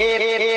Hit, hit, hit.